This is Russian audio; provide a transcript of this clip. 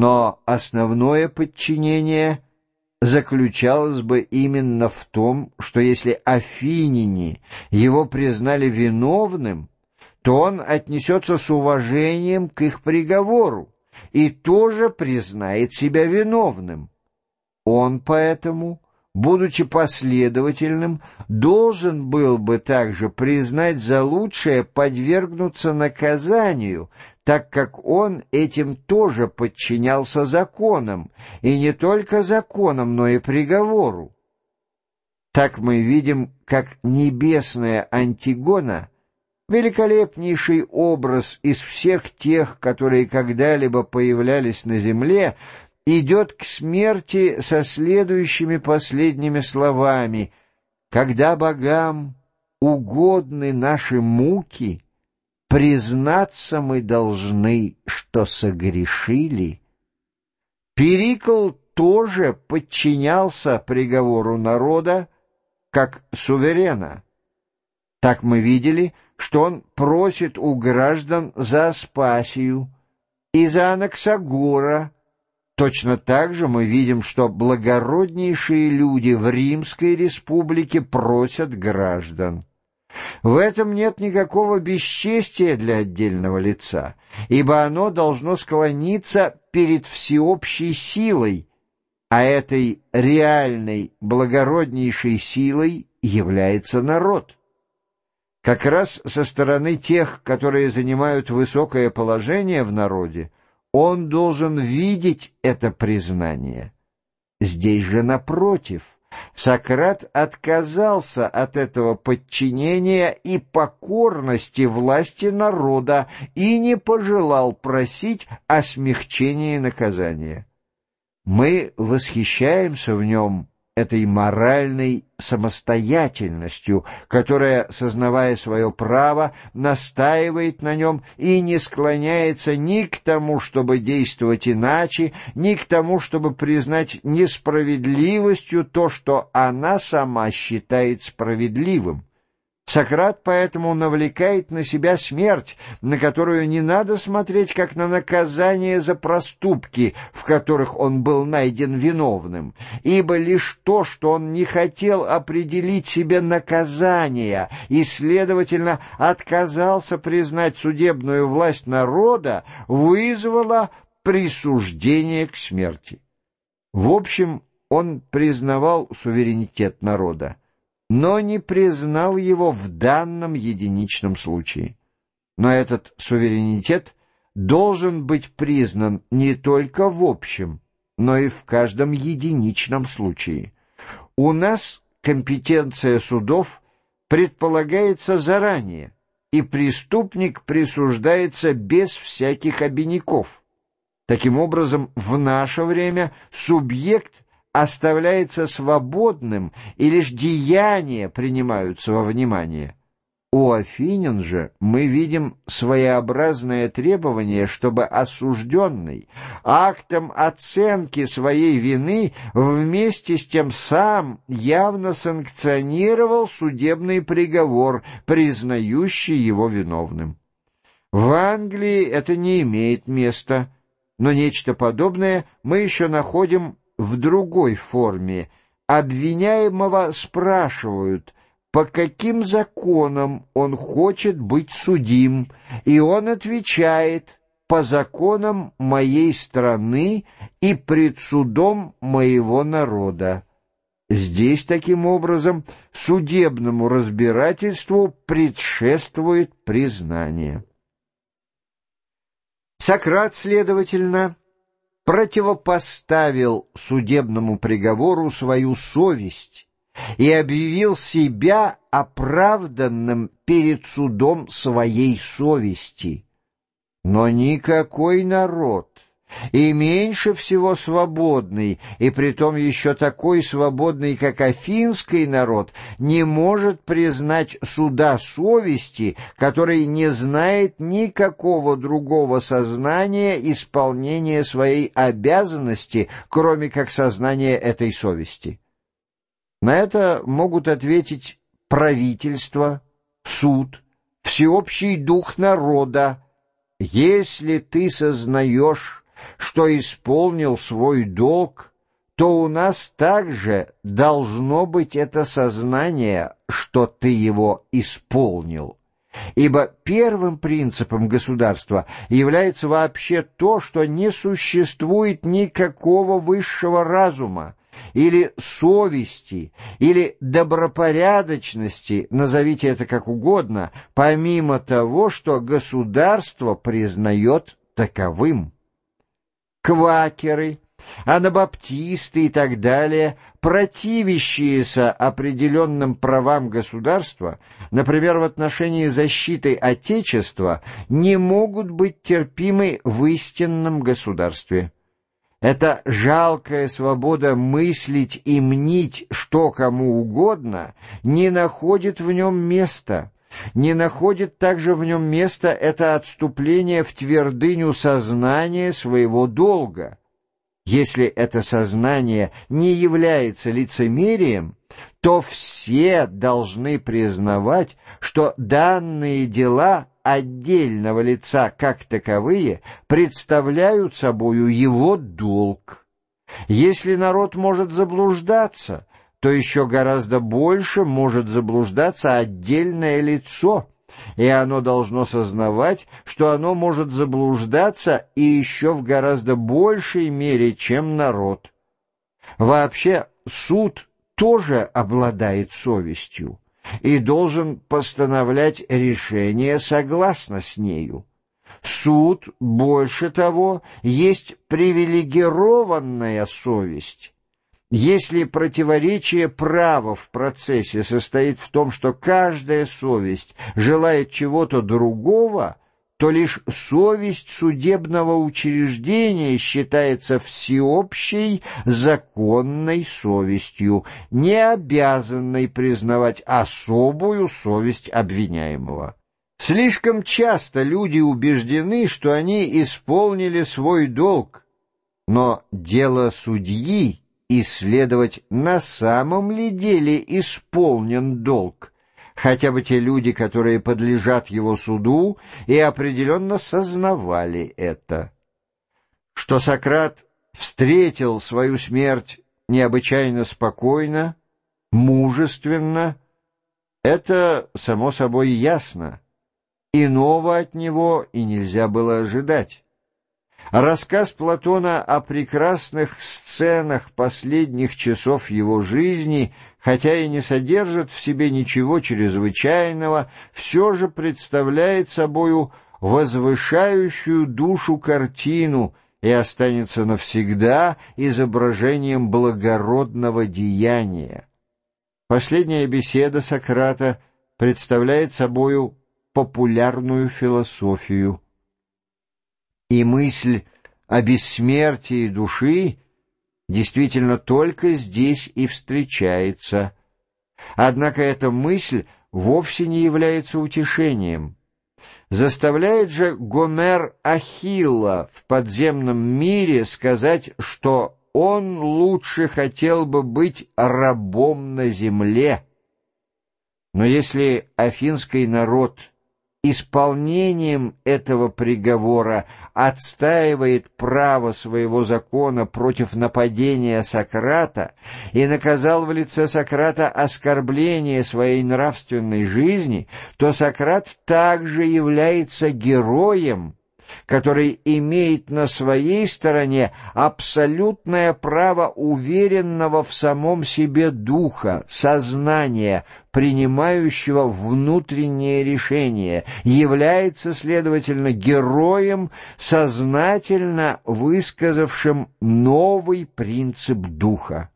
Но основное подчинение заключалось бы именно в том, что если афиняне его признали виновным, то он отнесется с уважением к их приговору и тоже признает себя виновным. Он поэтому будучи последовательным, должен был бы также признать за лучшее подвергнуться наказанию, так как он этим тоже подчинялся законам, и не только законам, но и приговору. Так мы видим, как небесная Антигона — великолепнейший образ из всех тех, которые когда-либо появлялись на земле, идет к смерти со следующими последними словами «Когда богам угодны наши муки, признаться мы должны, что согрешили». Перикл тоже подчинялся приговору народа, как суверена. Так мы видели, что он просит у граждан за Аспасию и за Анаксагора, Точно так же мы видим, что благороднейшие люди в Римской республике просят граждан. В этом нет никакого бесчестия для отдельного лица, ибо оно должно склониться перед всеобщей силой, а этой реальной, благороднейшей силой является народ. Как раз со стороны тех, которые занимают высокое положение в народе, он должен видеть это признание. Здесь же напротив, Сократ отказался от этого подчинения и покорности власти народа и не пожелал просить о смягчении наказания. Мы восхищаемся в нем этой моральной самостоятельностью, которая, сознавая свое право, настаивает на нем и не склоняется ни к тому, чтобы действовать иначе, ни к тому, чтобы признать несправедливостью то, что она сама считает справедливым. Сократ поэтому навлекает на себя смерть, на которую не надо смотреть как на наказание за проступки, в которых он был найден виновным, ибо лишь то, что он не хотел определить себе наказание и, следовательно, отказался признать судебную власть народа, вызвало присуждение к смерти. В общем, он признавал суверенитет народа но не признал его в данном единичном случае. Но этот суверенитет должен быть признан не только в общем, но и в каждом единичном случае. У нас компетенция судов предполагается заранее, и преступник присуждается без всяких обиняков. Таким образом, в наше время субъект – оставляется свободным, и лишь деяния принимаются во внимание. У Афинян же мы видим своеобразное требование, чтобы осужденный актом оценки своей вины вместе с тем сам явно санкционировал судебный приговор, признающий его виновным. В Англии это не имеет места, но нечто подобное мы еще находим в другой форме. Обвиняемого спрашивают, по каким законам он хочет быть судим, и он отвечает «по законам моей страны и пред судом моего народа». Здесь, таким образом, судебному разбирательству предшествует признание. Сократ, следовательно, противопоставил судебному приговору свою совесть и объявил себя оправданным перед судом своей совести. Но никакой народ и меньше всего свободный, и притом еще такой свободный, как афинский народ, не может признать суда совести, который не знает никакого другого сознания исполнения своей обязанности, кроме как сознания этой совести. На это могут ответить правительство, суд, всеобщий дух народа, если ты сознаешь, что исполнил свой долг, то у нас также должно быть это сознание, что ты его исполнил. Ибо первым принципом государства является вообще то, что не существует никакого высшего разума, или совести, или добропорядочности, назовите это как угодно, помимо того, что государство признает таковым. Квакеры, анабаптисты и так далее, противящиеся определенным правам государства, например, в отношении защиты Отечества, не могут быть терпимы в истинном государстве. Эта жалкая свобода мыслить и мнить что кому угодно не находит в нем места. Не находит также в нем места это отступление в твердыню сознания своего долга. Если это сознание не является лицемерием, то все должны признавать, что данные дела отдельного лица как таковые представляют собою его долг. Если народ может заблуждаться, то еще гораздо больше может заблуждаться отдельное лицо, и оно должно сознавать, что оно может заблуждаться и еще в гораздо большей мере, чем народ. Вообще, суд тоже обладает совестью и должен постановлять решение согласно с нею. Суд, больше того, есть привилегированная совесть. Если противоречие права в процессе состоит в том, что каждая совесть желает чего-то другого, то лишь совесть судебного учреждения считается всеобщей законной совестью, не обязанной признавать особую совесть обвиняемого. Слишком часто люди убеждены, что они исполнили свой долг, но дело судьи исследовать, на самом ли деле исполнен долг, хотя бы те люди, которые подлежат его суду, и определенно сознавали это. Что Сократ встретил свою смерть необычайно спокойно, мужественно, это, само собой, ясно. Иного от него и нельзя было ожидать. Рассказ Платона о прекрасных сценах последних часов его жизни, хотя и не содержит в себе ничего чрезвычайного, все же представляет собою возвышающую душу картину и останется навсегда изображением благородного деяния. Последняя беседа Сократа представляет собою популярную философию и мысль о бессмертии души действительно только здесь и встречается. Однако эта мысль вовсе не является утешением. Заставляет же Гомер Ахилла в подземном мире сказать, что он лучше хотел бы быть рабом на земле. Но если афинский народ исполнением этого приговора отстаивает право своего закона против нападения Сократа и наказал в лице Сократа оскорбление своей нравственной жизни, то Сократ также является героем, который имеет на своей стороне абсолютное право уверенного в самом себе духа, сознания, принимающего внутреннее решение, является, следовательно, героем, сознательно высказавшим новый принцип духа.